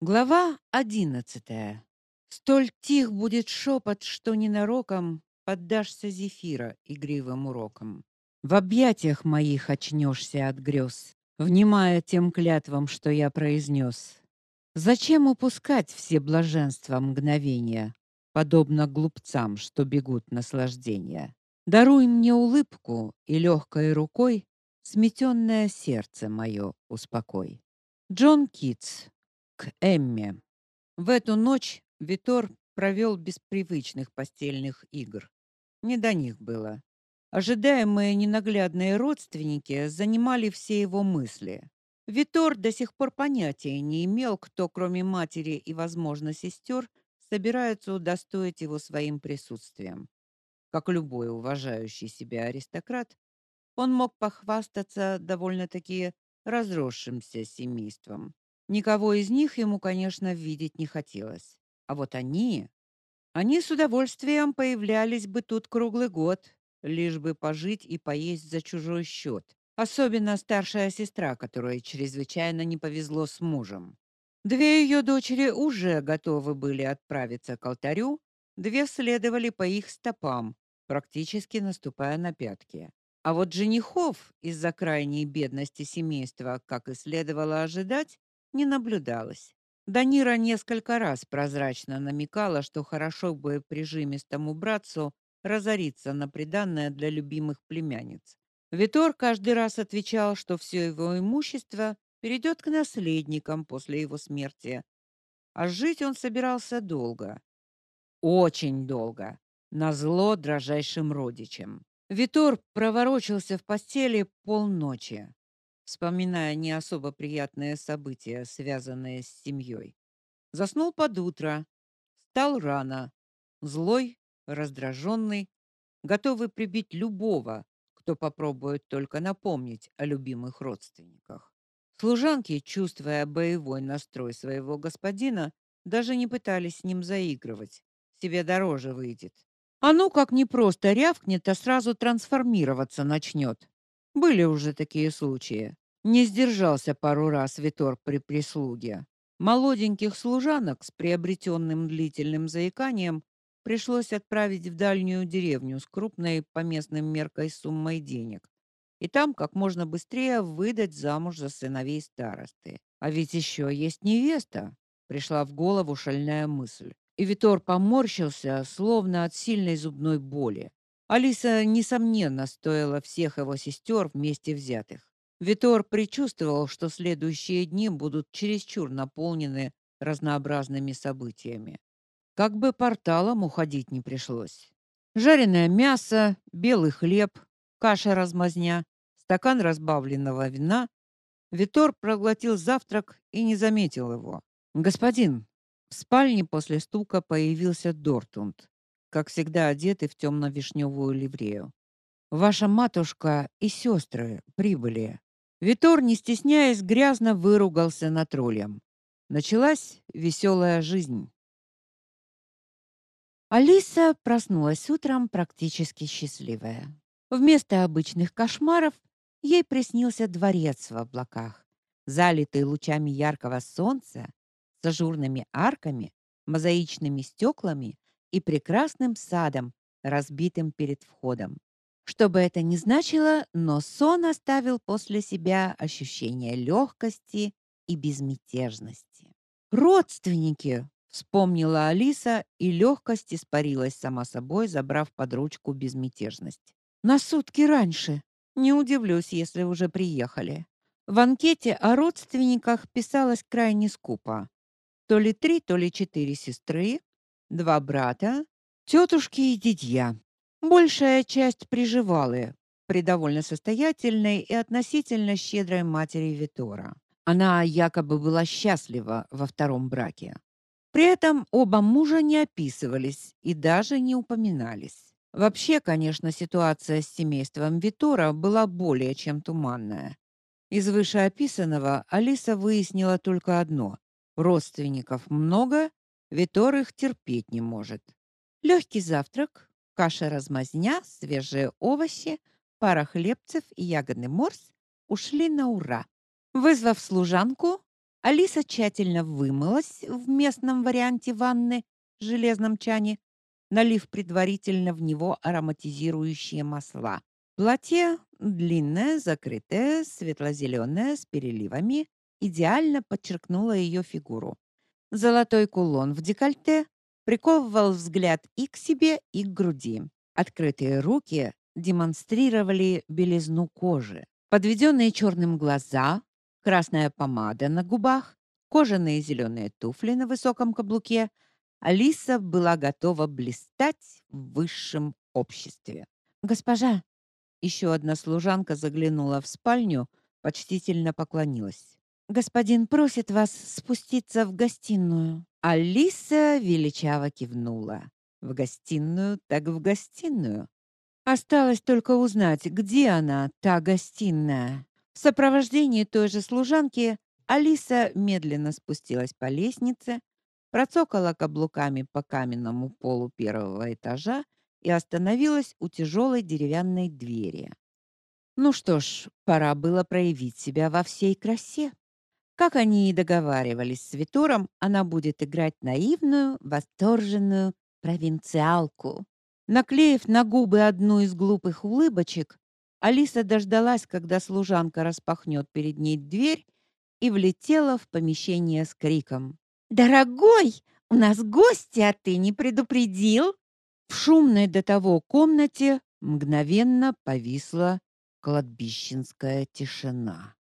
Глава одиннадцатая. Столь тих будет шепот, что ненароком поддашься зефира игривым урокам. В объятиях моих очнешься от грез, внимая тем клятвам, что я произнес. Зачем упускать все блаженства мгновения, подобно глупцам, что бегут наслаждения? Даруй мне улыбку и легкой рукой сметенное сердце мое успокой. Джон Китс к Эмме. В эту ночь Витор провел без привычных постельных игр. Не до них было. Ожидаемые ненаглядные родственники занимали все его мысли. Витор до сих пор понятия не имел, кто, кроме матери и, возможно, сестер, собирается удостоить его своим присутствием. Как любой уважающий себя аристократ, он мог похвастаться довольно-таки разросшимся семейством. Никого из них ему, конечно, видеть не хотелось. А вот они, они с удовольствием появлялись бы тут круглый год, лишь бы пожить и поесть за чужой счет. Особенно старшая сестра, которой чрезвычайно не повезло с мужем. Две ее дочери уже готовы были отправиться к алтарю, две следовали по их стопам, практически наступая на пятки. А вот женихов из-за крайней бедности семейства, как и следовало ожидать, не наблюдалось. Данира несколько раз прозрачно намекала, что хорошо бы прижимистому братцу разориться на приданое для любимых племянниц. Витор каждый раз отвечал, что все его имущество перейдет к наследникам после его смерти. А жить он собирался долго. Очень долго. Назло дрожайшим родичам. Витор проворочился в постели полночи вспоминая не особо приятные события, связанные с семьей. Заснул под утро, встал рано, злой, раздраженный, готовый прибить любого, кто попробует только напомнить о любимых родственниках. Служанки, чувствуя боевой настрой своего господина, даже не пытались с ним заигрывать. Себе дороже выйдет. А ну как не просто рявкнет, а сразу трансформироваться начнет. Были уже такие случаи. Не сдержался пару раз Витор при прислуге. Молоденьких служанок с приобретенным длительным заиканием пришлось отправить в дальнюю деревню с крупной по местным меркам суммой денег. И там как можно быстрее выдать замуж за сыновей старосты. А ведь еще есть невеста. Пришла в голову шальная мысль. И Витор поморщился, словно от сильной зубной боли. Алиса, несомненно, стоила всех его сестер вместе взятых. Витор предчувствовал, что следующие дни будут чересчур наполнены разнообразными событиями. Как бы порталом уходить не пришлось. Жареное мясо, белый хлеб, каша-размазня, стакан разбавленного вина. Витор проглотил завтрак и не заметил его. «Господин!» В спальне после стука появился Дортунд как всегда одетый в темно-вишневую ливрею. Ваша матушка и сестры прибыли. Витор, не стесняясь, грязно выругался на троллем. Началась веселая жизнь. Алиса проснулась утром практически счастливая. Вместо обычных кошмаров ей приснился дворец в облаках, залитый лучами яркого солнца, с ажурными арками, мозаичными стеклами и прекрасным садом, разбитым перед входом. Что бы это ни значило, но сон оставил после себя ощущение легкости и безмятежности. Родственники, вспомнила Алиса, и легкость испарилась сама собой, забрав под ручку безмятежность. На сутки раньше. Не удивлюсь, если уже приехали. В анкете о родственниках писалось крайне скупо. То ли три, то ли четыре сестры, два брата, тетушки и дядья. Большая часть приживалые, при довольно состоятельной и относительно щедрой матери Витора. Она якобы была счастлива во втором браке. При этом оба мужа не описывались и даже не упоминались. Вообще, конечно, ситуация с семейством Витора была более чем туманная. Из вышеописанного Алиса выяснила только одно: родственников много, Витор их терпеть не может. Легкий завтрак, каша-размазня, свежие овощи, пара хлебцев и ягодный морс ушли на ура. Вызвав служанку, Алиса тщательно вымылась в местном варианте ванны в железном чане, налив предварительно в него ароматизирующие масла. Платье длинное, закрытое, светло зеленое с переливами, идеально подчеркнуло ее фигуру. Золотой кулон в декольте приковывал взгляд и к себе, и к груди. Открытые руки демонстрировали белизну кожи. Подведенные черным глаза, красная помада на губах, кожаные зеленые туфли на высоком каблуке. Алиса была готова блистать в высшем обществе. «Госпожа!» Еще одна служанка заглянула в спальню, почтительно поклонилась. «Господин просит вас спуститься в гостиную». Алиса величаво кивнула. «В гостиную, так в гостиную». Осталось только узнать, где она, та гостиная. В сопровождении той же служанки Алиса медленно спустилась по лестнице, процокала каблуками по каменному полу первого этажа и остановилась у тяжелой деревянной двери. Ну что ж, пора было проявить себя во всей красе. Как они и договаривались с Витором, она будет играть наивную, восторженную провинциалку. Наклеив на губы одну из глупых улыбочек, Алиса дождалась, когда служанка распахнет перед ней дверь и влетела в помещение с криком: "Дорогой, у нас гости, а ты не предупредил?" В шумной до того комнате мгновенно повисла кладбищенская тишина.